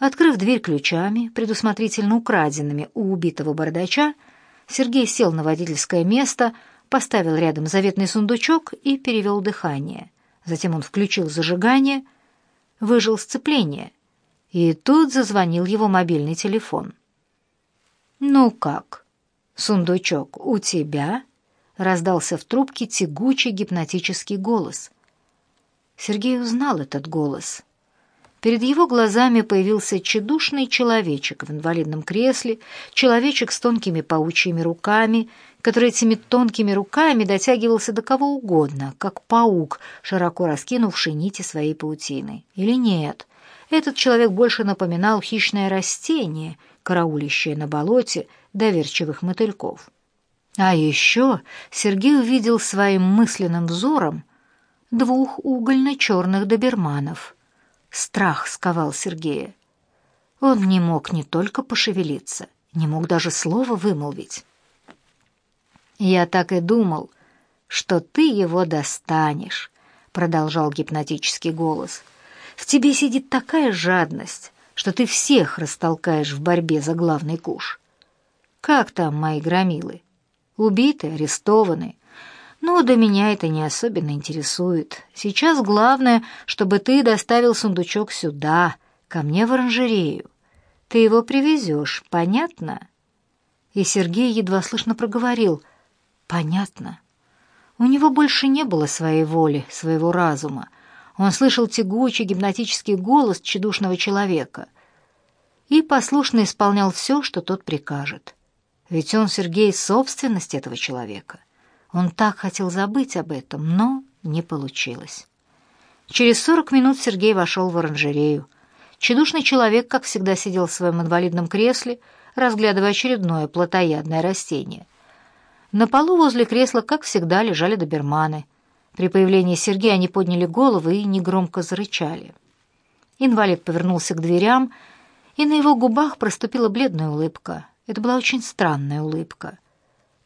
Открыв дверь ключами, предусмотрительно украденными у убитого бардача, Сергей сел на водительское место, поставил рядом заветный сундучок и перевел дыхание. Затем он включил зажигание, выжил сцепление, и тут зазвонил его мобильный телефон. «Ну как, сундучок у тебя?» — раздался в трубке тягучий гипнотический голос. Сергей узнал этот голос — Перед его глазами появился чедушный человечек в инвалидном кресле, человечек с тонкими паучьими руками, который этими тонкими руками дотягивался до кого угодно, как паук, широко раскинувший нити своей паутины. Или нет? Этот человек больше напоминал хищное растение, караулищее на болоте доверчивых мотыльков. А еще Сергей увидел своим мысленным взором двух угольно-черных доберманов — Страх сковал Сергея. Он не мог не только пошевелиться, не мог даже слова вымолвить. «Я так и думал, что ты его достанешь», — продолжал гипнотический голос. «В тебе сидит такая жадность, что ты всех растолкаешь в борьбе за главный куш. Как там мои громилы? Убиты, арестованы, но до меня это не особенно интересует. Сейчас главное, чтобы ты доставил сундучок сюда, ко мне в оранжерею. Ты его привезешь, понятно?» И Сергей едва слышно проговорил «Понятно». У него больше не было своей воли, своего разума. Он слышал тягучий гипнотический голос тщедушного человека и послушно исполнял все, что тот прикажет. Ведь он, Сергей, собственность этого человека — он так хотел забыть об этом, но не получилось. Через сорок минут Сергей вошел в оранжерею. Чедушный человек, как всегда, сидел в своем инвалидном кресле, разглядывая очередное плотоядное растение. На полу возле кресла, как всегда, лежали доберманы. При появлении Сергея они подняли головы и негромко зарычали. Инвалид повернулся к дверям, и на его губах проступила бледная улыбка. Это была очень странная улыбка —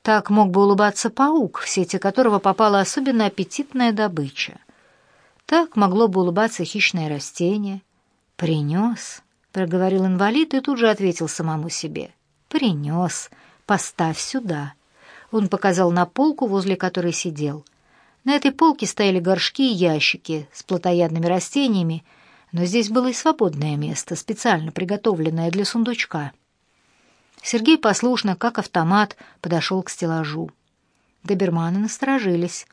так мог бы улыбаться паук, в сети которого попала особенно аппетитная добыча. Так могло бы улыбаться хищное растение. «Принес», — проговорил инвалид и тут же ответил самому себе. «Принес. Поставь сюда». Он показал на полку, возле которой сидел. На этой полке стояли горшки и ящики с плотоядными растениями, но здесь было и свободное место, специально приготовленное для сундучка. Сергей послушно, как автомат, подошел к стеллажу. Доберманы насторожились.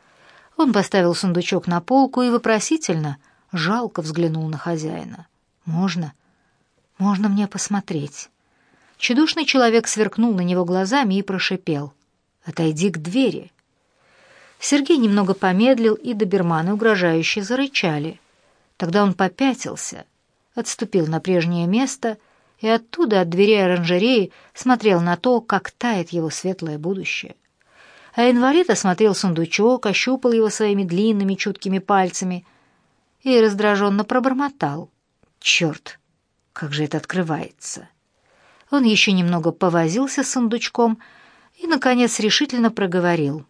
Он поставил сундучок на полку и вопросительно, жалко взглянул на хозяина. «Можно? Можно мне посмотреть?» Чудушный человек сверкнул на него глазами и прошипел. «Отойди к двери». Сергей немного помедлил, и доберманы угрожающе зарычали. Тогда он попятился, отступил на прежнее место — и оттуда, от дверей оранжереи, смотрел на то, как тает его светлое будущее. А инвалид осмотрел сундучок, ощупал его своими длинными чуткими пальцами и раздраженно пробормотал. «Черт, как же это открывается!» Он еще немного повозился с сундучком и, наконец, решительно проговорил.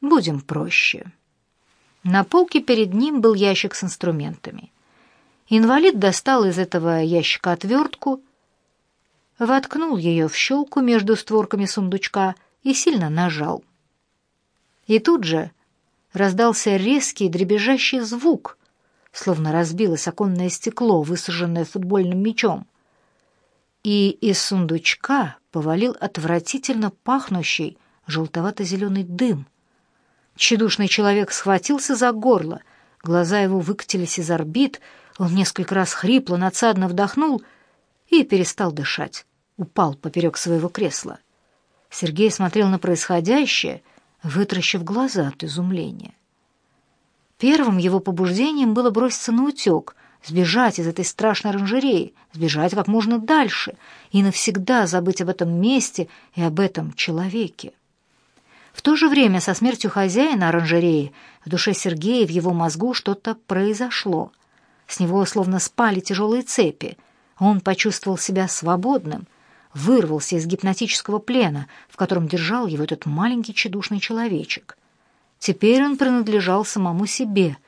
«Будем проще». На полке перед ним был ящик с инструментами. Инвалид достал из этого ящика отвертку воткнул ее в щелку между створками сундучка и сильно нажал. И тут же раздался резкий дребезжащий звук, словно разбилось оконное стекло, высаженное футбольным мячом. И из сундучка повалил отвратительно пахнущий желтовато-зеленый дым. Чедушный человек схватился за горло, глаза его выкатились из орбит, он несколько раз хрипло, надсадно вдохнул — и перестал дышать, упал поперек своего кресла. Сергей смотрел на происходящее, вытращив глаза от изумления. Первым его побуждением было броситься на утек, сбежать из этой страшной оранжереи, сбежать как можно дальше и навсегда забыть об этом месте и об этом человеке. В то же время со смертью хозяина оранжереи в душе Сергея в его мозгу что-то произошло. С него словно спали тяжелые цепи, он почувствовал себя свободным, вырвался из гипнотического плена, в котором держал его этот маленький чедушный человечек. Теперь он принадлежал самому себе,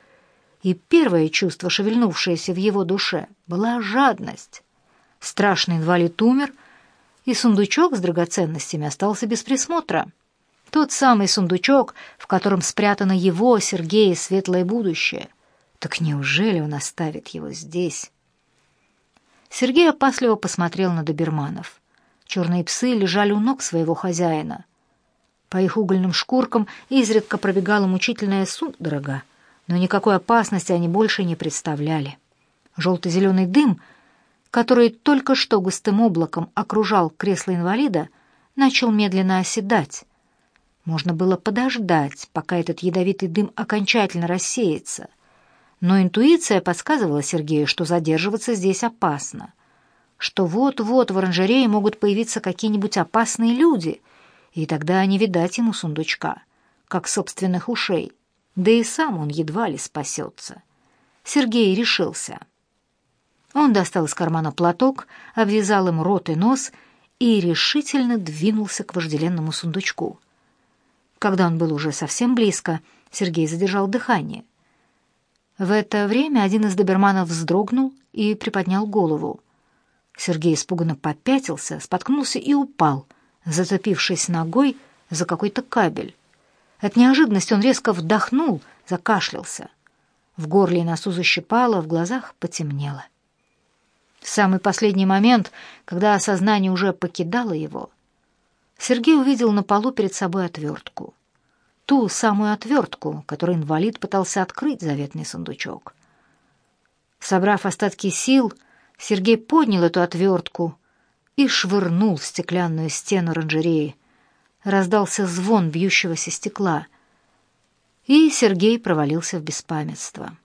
и первое чувство, шевельнувшееся в его душе, была жадность. Страшный инвалид умер, и сундучок с драгоценностями остался без присмотра. Тот самый сундучок, в котором спрятано его, Сергея, светлое будущее. Так неужели он оставит его здесь? Сергей опасливо посмотрел на доберманов. Черные псы лежали у ног своего хозяина. По их угольным шкуркам изредка пробегала мучительная судорога, но никакой опасности они больше не представляли. Желто-зеленый дым, который только что густым облаком окружал кресло инвалида, начал медленно оседать. Можно было подождать, пока этот ядовитый дым окончательно рассеется. Но интуиция подсказывала Сергею, что задерживаться здесь опасно, что вот-вот в оранжерее могут появиться какие-нибудь опасные люди, и тогда не видать ему сундучка, как собственных ушей, да и сам он едва ли спасется. Сергей решился. Он достал из кармана платок, обвязал им рот и нос и решительно двинулся к вожделенному сундучку. Когда он был уже совсем близко, Сергей задержал дыхание. В это время один из доберманов вздрогнул и приподнял голову. Сергей испуганно попятился, споткнулся и упал, зацепившись ногой за какой-то кабель. От неожиданности он резко вдохнул, закашлялся. В горле и носу защипало, в глазах потемнело. В самый последний момент, когда осознание уже покидало его, Сергей увидел на полу перед собой отвертку. Ту самую отвертку, которой инвалид пытался открыть заветный сундучок. Собрав остатки сил, Сергей поднял эту отвертку и швырнул в стеклянную стену оранжереи. Раздался звон бьющегося стекла, и Сергей провалился в беспамятство.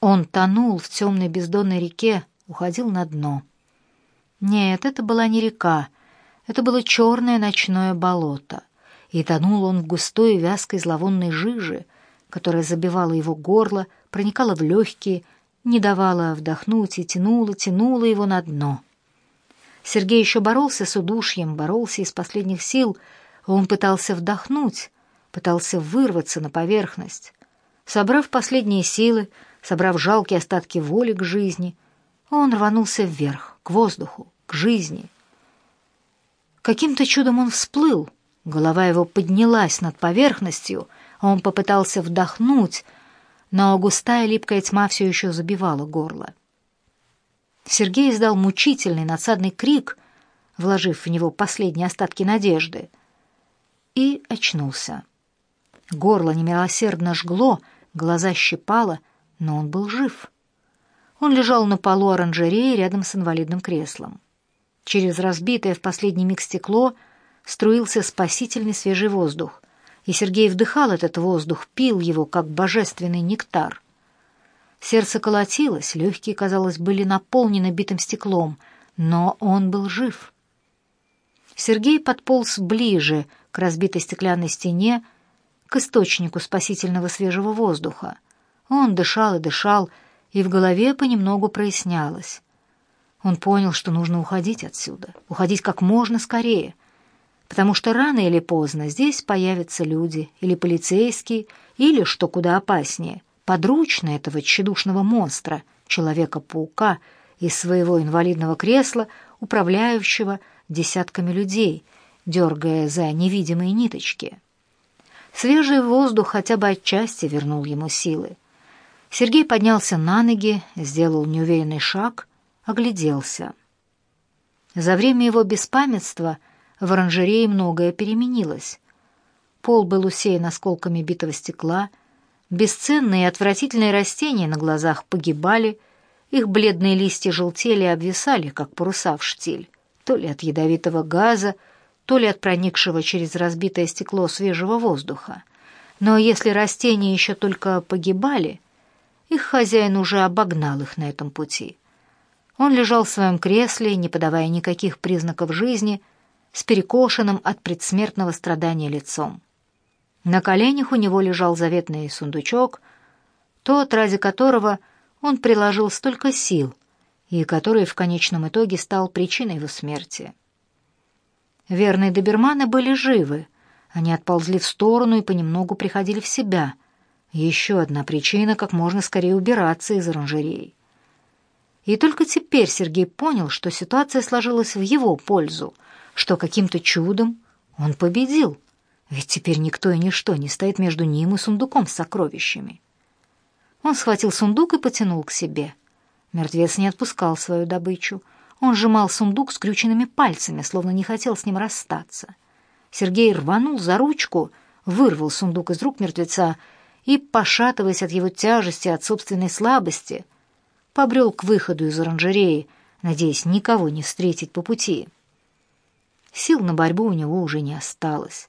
Он тонул в темной бездонной реке, уходил на дно. Нет, это была не река, это было черное ночное болото, и тонул он в густой вязкой зловонной жиже, которая забивала его горло, проникала в легкие, не давала вдохнуть и тянула, тянула его на дно. Сергей еще боролся с удушьем, боролся из последних сил. Он пытался вдохнуть, пытался вырваться на поверхность. Собрав последние силы, собрав жалкие остатки воли к жизни, он рванулся вверх, к воздуху, к жизни. Каким-то чудом он всплыл, голова его поднялась над поверхностью, он попытался вдохнуть, но густая липкая тьма все еще забивала горло. Сергей издал мучительный надсадный крик, вложив в него последние остатки надежды, и очнулся. Горло немилосердно жгло, глаза щипало, но он был жив. Он лежал на полу оранжереи рядом с инвалидным креслом. Через разбитое в последний миг стекло струился спасительный свежий воздух, и Сергей вдыхал этот воздух, пил его, как божественный нектар. Сердце колотилось, легкие, казалось, были наполнены битым стеклом, но он был жив. Сергей подполз ближе к разбитой стеклянной стене, к источнику спасительного свежего воздуха. Он дышал и дышал, и в голове понемногу прояснялось. Он понял, что нужно уходить отсюда, уходить как можно скорее, потому что рано или поздно здесь появятся люди, или полицейские, или, что куда опаснее, подручные этого тщедушного монстра, Человека-паука, из своего инвалидного кресла, управляющего десятками людей, дергая за невидимые ниточки. Свежий воздух хотя бы отчасти вернул ему силы. Сергей поднялся на ноги, сделал неуверенный шаг — огляделся. За время его беспамятства в оранжерее многое переменилось. Пол был усеян осколками битого стекла, бесценные и отвратительные растения на глазах погибали, их бледные листья желтели и обвисали, как паруса в штиль, то ли от ядовитого газа, то ли от проникшего через разбитое стекло свежего воздуха. Но если растения еще только погибали, их хозяин уже обогнал их на этом пути. Он лежал в своем кресле, не подавая никаких признаков жизни, с перекошенным от предсмертного страдания лицом. На коленях у него лежал заветный сундучок, тот, ради которого он приложил столько сил и который в конечном итоге стал причиной его смерти. Верные доберманы были живы, они отползли в сторону и понемногу приходили в себя. Еще одна причина, как можно скорее убираться из оранжерей. И только теперь Сергей понял, что ситуация сложилась в его пользу, что каким-то чудом он победил, ведь теперь никто и ничто не стоит между ним и сундуком с сокровищами. Он схватил сундук и потянул к себе. Мертвец не отпускал свою добычу. Он сжимал сундук скрюченными пальцами, словно не хотел с ним расстаться. Сергей рванул за ручку, вырвал сундук из рук мертвеца и, пошатываясь от его тяжести, от собственной слабости, побрел к выходу из оранжереи, надеясь никого не встретить по пути. Сил на борьбу у него уже не осталось.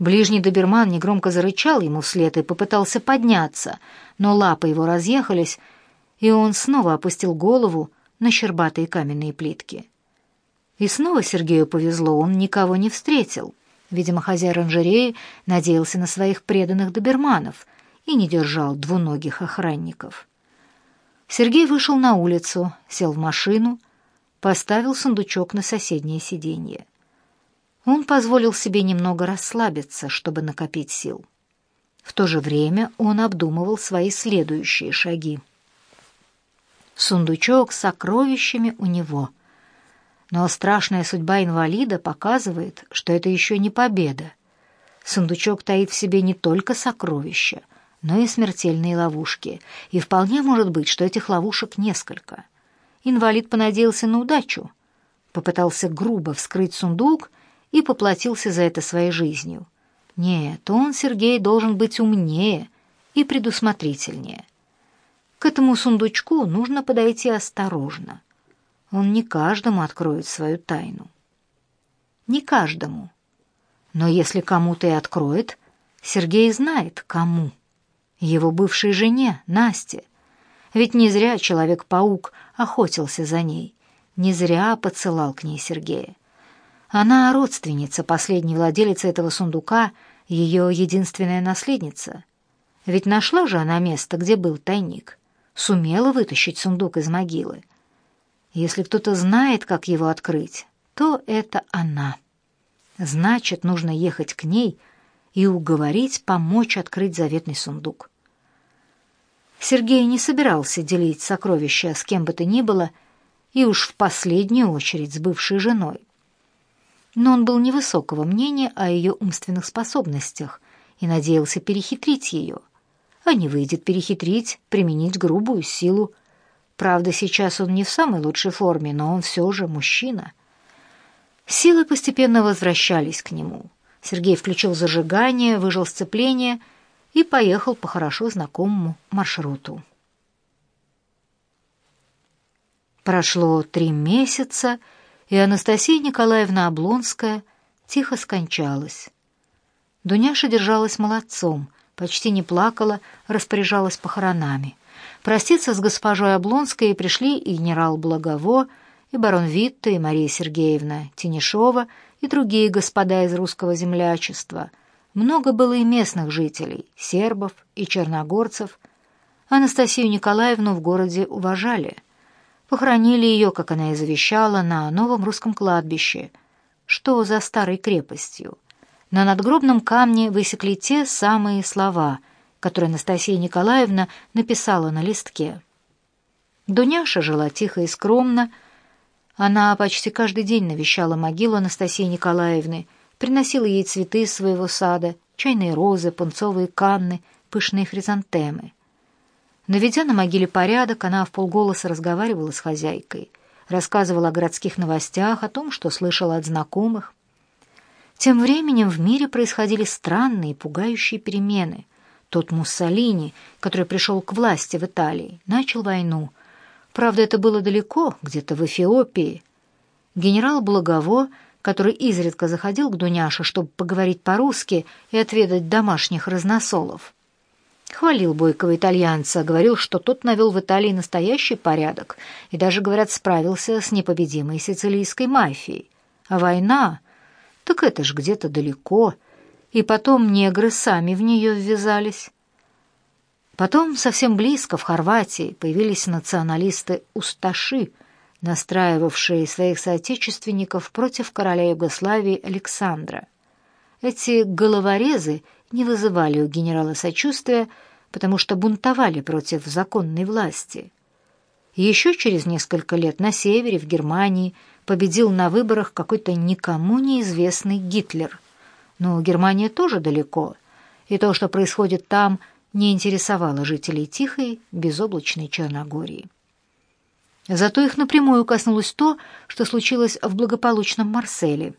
Ближний доберман негромко зарычал ему вслед и попытался подняться, но лапы его разъехались, и он снова опустил голову на щербатые каменные плитки. И снова Сергею повезло, он никого не встретил. Видимо, хозяин оранжереи надеялся на своих преданных доберманов и не держал двуногих охранников. Сергей вышел на улицу, сел в машину, поставил сундучок на соседнее сиденье. Он позволил себе немного расслабиться, чтобы накопить сил. В то же время он обдумывал свои следующие шаги. Сундучок с сокровищами у него. Но страшная судьба инвалида показывает, что это еще не победа. Сундучок таит в себе не только сокровища — но и смертельные ловушки, и вполне может быть, что этих ловушек несколько. Инвалид понадеялся на удачу, попытался грубо вскрыть сундук и поплатился за это своей жизнью. Нет, он, Сергей, должен быть умнее и предусмотрительнее. К этому сундучку нужно подойти осторожно. Он не каждому откроет свою тайну. Не каждому. Но если кому-то и откроет, Сергей знает, кому его бывшей жене, Насте. Ведь не зря Человек-паук охотился за ней, не зря поцелал к ней Сергея. Она родственница последней владелицы этого сундука, ее единственная наследница. Ведь нашла же она место, где был тайник, сумела вытащить сундук из могилы. Если кто-то знает, как его открыть, то это она. Значит, нужно ехать к ней и уговорить помочь открыть заветный сундук. Сергей не собирался делить сокровища с кем бы то ни было, и уж в последнюю очередь с бывшей женой. Но он был невысокого мнения о ее умственных способностях и надеялся перехитрить ее. А не выйдет перехитрить, применить грубую силу. Правда, сейчас он не в самой лучшей форме, но он все же мужчина. Силы постепенно возвращались к нему. Сергей включил зажигание, выжил сцепление — и поехал по хорошо знакомому маршруту. Прошло три месяца, и Анастасия Николаевна Облонская тихо скончалась. Дуняша держалась молодцом, почти не плакала, распоряжалась похоронами. Проститься с госпожой Облонской пришли и генерал Благово, и барон Витта, и Мария Сергеевна Тенешова, и другие господа из русского землячества — много было и местных жителей, сербов и черногорцев. Анастасию Николаевну в городе уважали. Похоронили ее, как она и завещала, на новом русском кладбище, что за старой крепостью. На надгробном камне высекли те самые слова, которые Анастасия Николаевна написала на листке. Дуняша жила тихо и скромно. Она почти каждый день навещала могилу Анастасии Николаевны — приносила ей цветы из своего сада, чайные розы, пунцовые канны, пышные хризантемы. Наведя на могиле порядок, она в полголоса разговаривала с хозяйкой, рассказывала о городских новостях, о том, что слышала от знакомых. Тем временем в мире происходили странные, пугающие перемены. Тот Муссолини, который пришел к власти в Италии, начал войну. Правда, это было далеко, где-то в Эфиопии. Генерал Благово который изредка заходил к Дуняше, чтобы поговорить по-русски и отведать домашних разносолов. Хвалил бойкого итальянца, говорил, что тот навел в Италии настоящий порядок и даже, говорят, справился с непобедимой сицилийской мафией. А война? Так это ж где-то далеко. И потом негры сами в нее ввязались. Потом совсем близко, в Хорватии, появились националисты-усташи — настраивавшие своих соотечественников против короля Югославии Александра. Эти головорезы не вызывали у генерала сочувствия, потому что бунтовали против законной власти. Еще через несколько лет на севере, в Германии, победил на выборах какой-то никому неизвестный Гитлер. Но Германия тоже далеко, и то, что происходит там, не интересовало жителей тихой, безоблачной Черногории. Зато их напрямую коснулось то, что случилось в благополучном Марселе.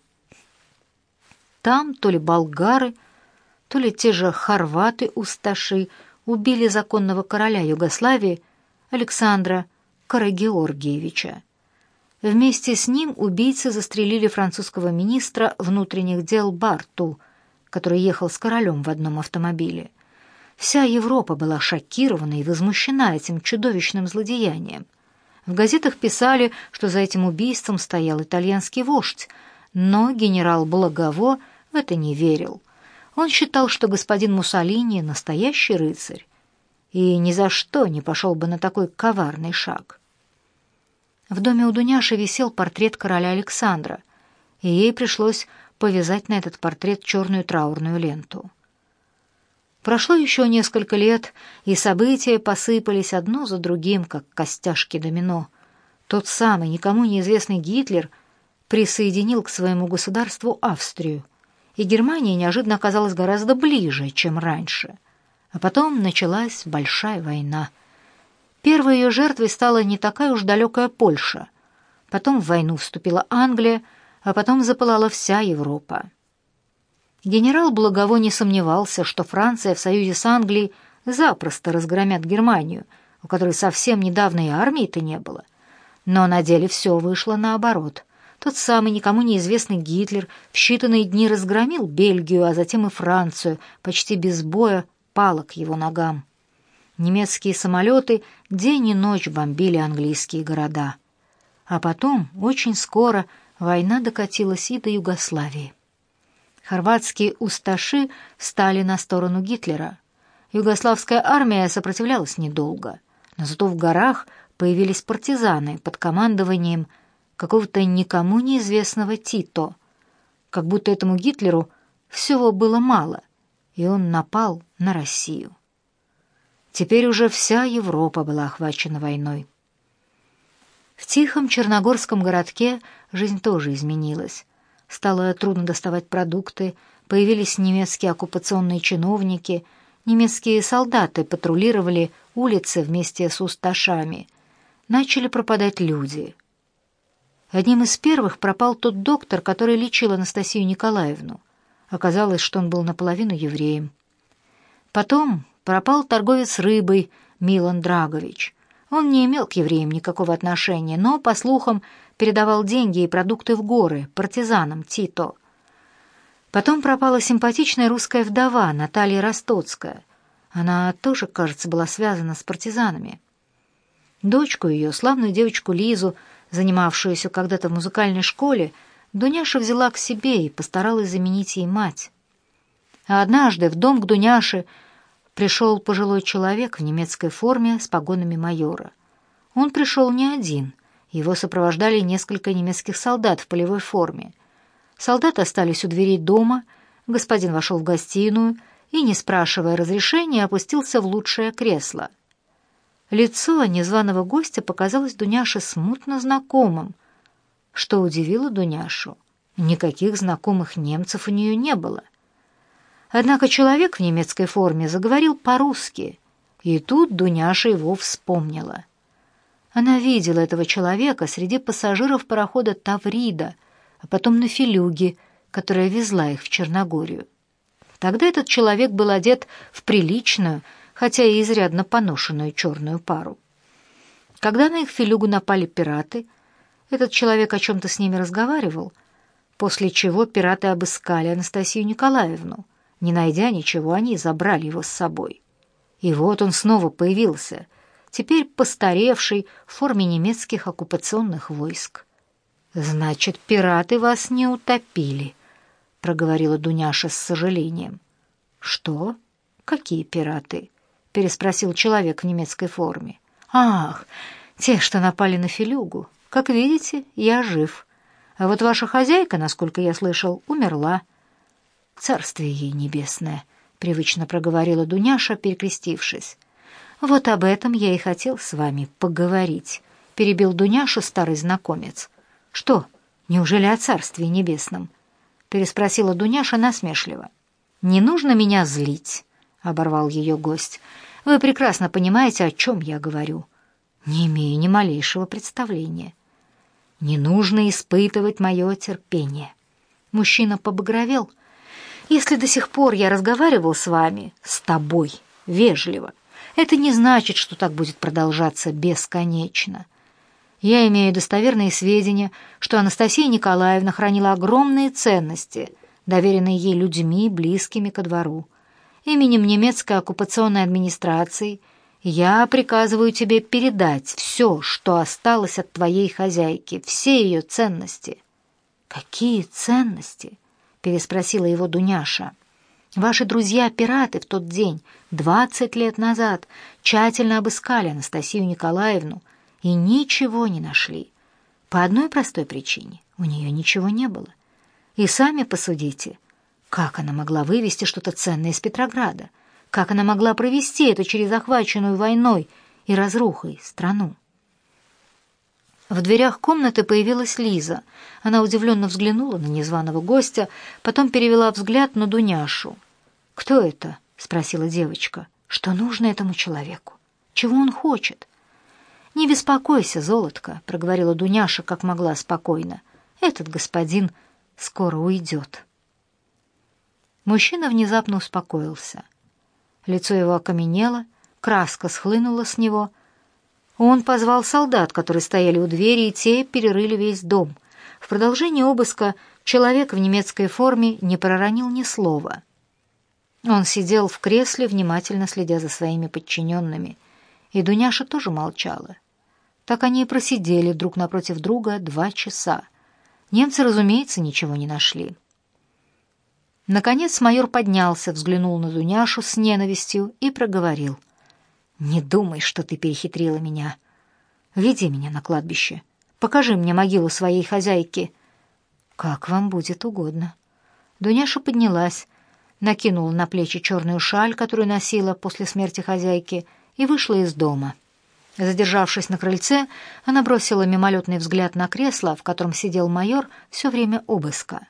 Там то ли болгары, то ли те же хорваты-усташи убили законного короля Югославии Александра Карагеоргиевича. Вместе с ним убийцы застрелили французского министра внутренних дел Барту, который ехал с королем в одном автомобиле. Вся Европа была шокирована и возмущена этим чудовищным злодеянием. В газетах писали, что за этим убийством стоял итальянский вождь, но генерал Благово в это не верил. Он считал, что господин Муссолини — настоящий рыцарь, и ни за что не пошел бы на такой коварный шаг. В доме у Дуняши висел портрет короля Александра, и ей пришлось повязать на этот портрет черную траурную ленту. Прошло еще несколько лет, и события посыпались одно за другим, как костяшки домино. Тот самый, никому неизвестный Гитлер присоединил к своему государству Австрию, и Германия неожиданно оказалась гораздо ближе, чем раньше. А потом началась большая война. Первой ее жертвой стала не такая уж далекая Польша. Потом в войну вступила Англия, а потом запылала вся Европа. Генерал Благово не сомневался, что Франция в союзе с Англией запросто разгромят Германию, у которой совсем недавно и армии-то не было. Но на деле все вышло наоборот. Тот самый никому неизвестный Гитлер в считанные дни разгромил Бельгию, а затем и Францию, почти без боя пало к его ногам. Немецкие самолеты день и ночь бомбили английские города. А потом, очень скоро, война докатилась и до Югославии хорватские усташи встали на сторону Гитлера. Югославская армия сопротивлялась недолго, но зато в горах появились партизаны под командованием какого-то никому неизвестного Тито, как будто этому Гитлеру всего было мало, и он напал на Россию. Теперь уже вся Европа была охвачена войной. В тихом черногорском городке жизнь тоже изменилась. Стало трудно доставать продукты, появились немецкие оккупационные чиновники, немецкие солдаты патрулировали улицы вместе с усташами. Начали пропадать люди. Одним из первых пропал тот доктор, который лечил Анастасию Николаевну. Оказалось, что он был наполовину евреем. Потом пропал торговец рыбой Милан Драгович. Он не имел к евреям никакого отношения, но, по слухам, передавал деньги и продукты в горы партизанам Тито. Потом пропала симпатичная русская вдова Наталья Ростоцкая. Она тоже, кажется, была связана с партизанами. Дочку ее, славную девочку Лизу, занимавшуюся когда-то в музыкальной школе, Дуняша взяла к себе и постаралась заменить ей мать. А однажды в дом к Дуняше пришел пожилой человек в немецкой форме с погонами майора. Он пришел не один — его сопровождали несколько немецких солдат в полевой форме. Солдаты остались у дверей дома, господин вошел в гостиную и, не спрашивая разрешения, опустился в лучшее кресло. Лицо незваного гостя показалось Дуняше смутно знакомым, что удивило Дуняшу. Никаких знакомых немцев у нее не было. Однако человек в немецкой форме заговорил по-русски, и тут Дуняша его вспомнила — она видела этого человека среди пассажиров парохода «Таврида», а потом на филюге, которая везла их в Черногорию. Тогда этот человек был одет в приличную, хотя и изрядно поношенную черную пару. Когда на их филюгу напали пираты, этот человек о чем-то с ними разговаривал, после чего пираты обыскали Анастасию Николаевну. Не найдя ничего, они забрали его с собой. И вот он снова появился, теперь постаревший в форме немецких оккупационных войск. «Значит, пираты вас не утопили», — проговорила Дуняша с сожалением. «Что? Какие пираты?» — переспросил человек в немецкой форме. «Ах, те, что напали на Филюгу. Как видите, я жив. А вот ваша хозяйка, насколько я слышал, умерла». «Царствие ей небесное», — привычно проговорила Дуняша, перекрестившись. Вот об этом я и хотел с вами поговорить. — перебил Дуняша старый знакомец. «Что, неужели о Царстве Небесном?» — переспросила Дуняша насмешливо. «Не нужно меня злить», — оборвал ее гость. «Вы прекрасно понимаете, о чем я говорю. Не имею ни малейшего представления. Не нужно испытывать мое терпение». Мужчина побагровел. «Если до сих пор я разговаривал с вами, с тобой, вежливо, это не значит, что так будет продолжаться бесконечно. Я имею достоверные сведения, что Анастасия Николаевна хранила огромные ценности, доверенные ей людьми, близкими ко двору. Именем немецкой оккупационной администрации я приказываю тебе передать все, что осталось от твоей хозяйки, все ее ценности. «Какие ценности?» — переспросила его Дуняша. «Ваши друзья-пираты в тот день, двадцать лет назад, тщательно обыскали Анастасию Николаевну и ничего не нашли. По одной простой причине — у нее ничего не было. И сами посудите, как она могла вывести что-то ценное из Петрограда, как она могла провести это через захваченную войной и разрухой страну. В дверях комнаты появилась Лиза. Она удивленно взглянула на незваного гостя, потом перевела взгляд на Дуняшу. «Кто это?» — спросила девочка. «Что нужно этому человеку? Чего он хочет?» «Не беспокойся, золотко», — проговорила Дуняша как могла спокойно. «Этот господин скоро уйдет». Мужчина внезапно успокоился. Лицо его окаменело, краска схлынула с него — он позвал солдат, которые стояли у двери, и те перерыли весь дом. В продолжении обыска человек в немецкой форме не проронил ни слова. Он сидел в кресле, внимательно следя за своими подчиненными, и Дуняша тоже молчала. Так они и просидели друг напротив друга два часа. Немцы, разумеется, ничего не нашли. Наконец майор поднялся, взглянул на Дуняшу с ненавистью и проговорил. «Не думай, что ты перехитрила меня. Веди меня на кладбище. Покажи мне могилу своей хозяйки». «Как вам будет угодно». Дуняша поднялась, накинула на плечи черную шаль, которую носила после смерти хозяйки, и вышла из дома. Задержавшись на крыльце, она бросила мимолетный взгляд на кресло, в котором сидел майор все время обыска.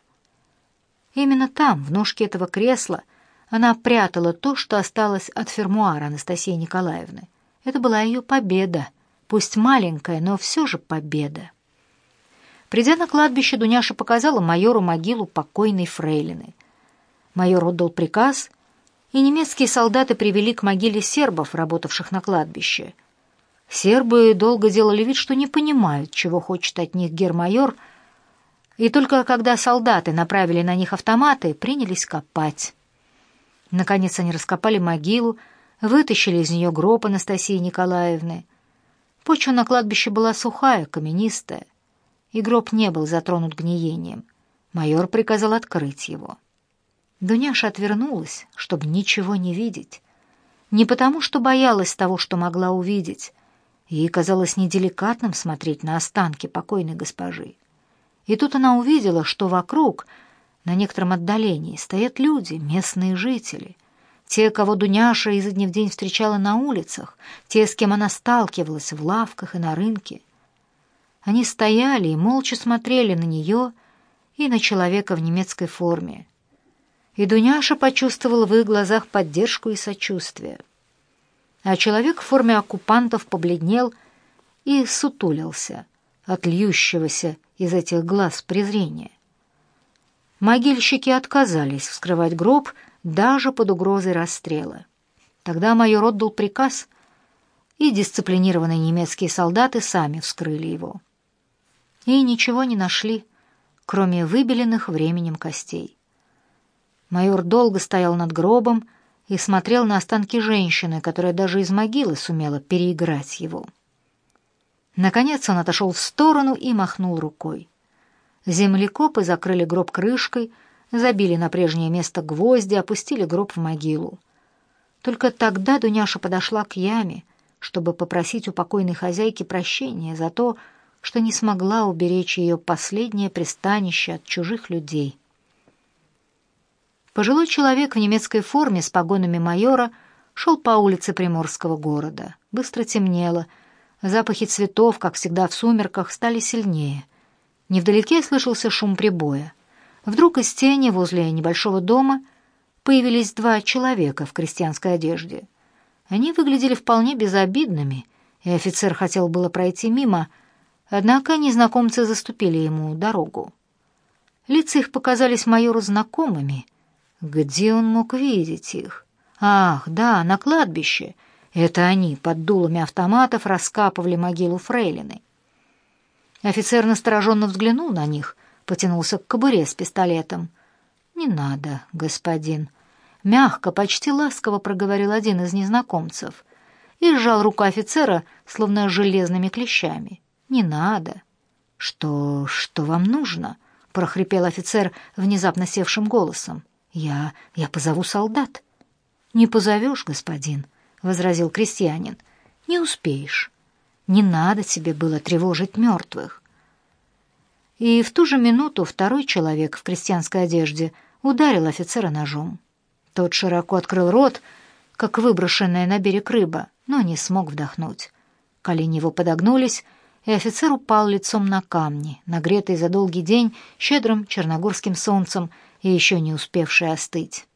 Именно там, в ножке этого кресла, она прятала то, что осталось от фермуара Анастасии Николаевны. Это была ее победа, пусть маленькая, но все же победа. Придя на кладбище, Дуняша показала майору могилу покойной фрейлины. Майор отдал приказ, и немецкие солдаты привели к могиле сербов, работавших на кладбище. Сербы долго делали вид, что не понимают, чего хочет от них гермайор, и только когда солдаты направили на них автоматы, принялись копать. Наконец они раскопали могилу, вытащили из нее гроб Анастасии Николаевны. Почва на кладбище была сухая, каменистая, и гроб не был затронут гниением. Майор приказал открыть его. Дуняша отвернулась, чтобы ничего не видеть. Не потому, что боялась того, что могла увидеть. Ей казалось неделикатным смотреть на останки покойной госпожи. И тут она увидела, что вокруг — на некотором отдалении стоят люди, местные жители, те, кого Дуняша изо дня в день встречала на улицах, те, с кем она сталкивалась в лавках и на рынке. Они стояли и молча смотрели на нее и на человека в немецкой форме. И Дуняша почувствовала в их глазах поддержку и сочувствие. А человек в форме оккупантов побледнел и сутулился от льющегося из этих глаз презрения. Могильщики отказались вскрывать гроб даже под угрозой расстрела. Тогда майор отдал приказ, и дисциплинированные немецкие солдаты сами вскрыли его. И ничего не нашли, кроме выбеленных временем костей. Майор долго стоял над гробом и смотрел на останки женщины, которая даже из могилы сумела переиграть его. Наконец он отошел в сторону и махнул рукой. Землекопы закрыли гроб крышкой, забили на прежнее место гвозди, опустили гроб в могилу. Только тогда Дуняша подошла к яме, чтобы попросить у покойной хозяйки прощения за то, что не смогла уберечь ее последнее пристанище от чужих людей. Пожилой человек в немецкой форме с погонами майора шел по улице Приморского города. Быстро темнело, Запахи цветов, как всегда в сумерках, стали сильнее. Невдалеке слышался шум прибоя. Вдруг из тени возле небольшого дома появились два человека в крестьянской одежде. Они выглядели вполне безобидными, и офицер хотел было пройти мимо, однако незнакомцы заступили ему дорогу. Лица их показались майору знакомыми. Где он мог видеть их? Ах, да, на кладбище. Это они под дулами автоматов раскапывали могилу Фрейлины. Офицер настороженно взглянул на них, потянулся к кобуре с пистолетом. «Не надо, господин», — мягко, почти ласково проговорил один из незнакомцев и сжал руку офицера, словно железными клещами. «Не надо». «Что... что вам нужно?» — прохрипел офицер внезапно севшим голосом. «Я... я позову солдат». «Не позовешь, господин», — возразил крестьянин. «Не успеешь. Не надо тебе было тревожить мертвых». И в ту же минуту второй человек в крестьянской одежде ударил офицера ножом. Тот широко открыл рот, как выброшенная на берег рыба, но не смог вдохнуть. Колени его подогнулись, и офицер упал лицом на камни, нагретый за долгий день щедрым черногорским солнцем и еще не успевший остыть.